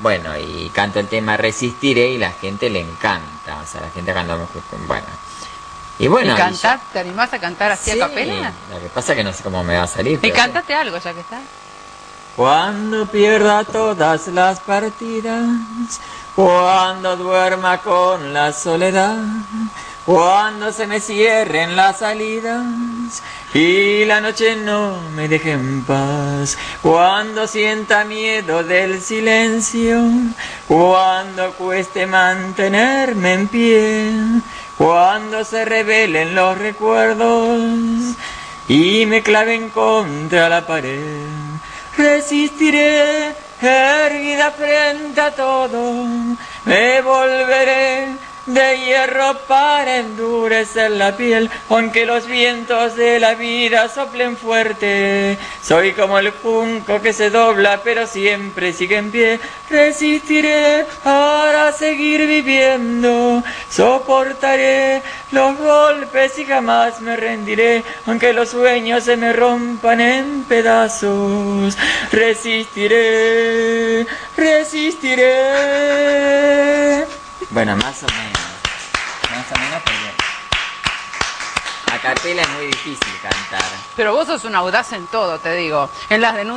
Bueno, y canto el tema Resistiré y la gente le encanta. O sea, la gente canta bueno. Y bueno. ¿Y cantar? ¿Te animás a cantar así a capela? Lo que pasa es que no sé cómo me va a salir. ¿Y cantate algo ya que está? Cuando pierda todas las partidas, cuando duerma con la soledad, cuando se me cierren las salidas y la noche no me deje en paz, cuando sienta miedo del silencio, cuando cueste mantenerme en pie, cuando se revelen los recuerdos y me claven contra la pared, resistiré erguida frente a todo, me volveré de hierro para endurecer la piel, aunque los vientos de la vida soplen fuerte. Soy como el junco que se dobla, pero siempre sigue en pie. Resistiré para seguir viviendo, soportaré los golpes y jamás me rendiré, aunque los sueños se me rompan en pedazos. Resistiré, resistiré. Bueno, más o menos. Más o menos porque a capela es muy difícil cantar. Pero vos sos un audaz en todo, te digo. En las denuncias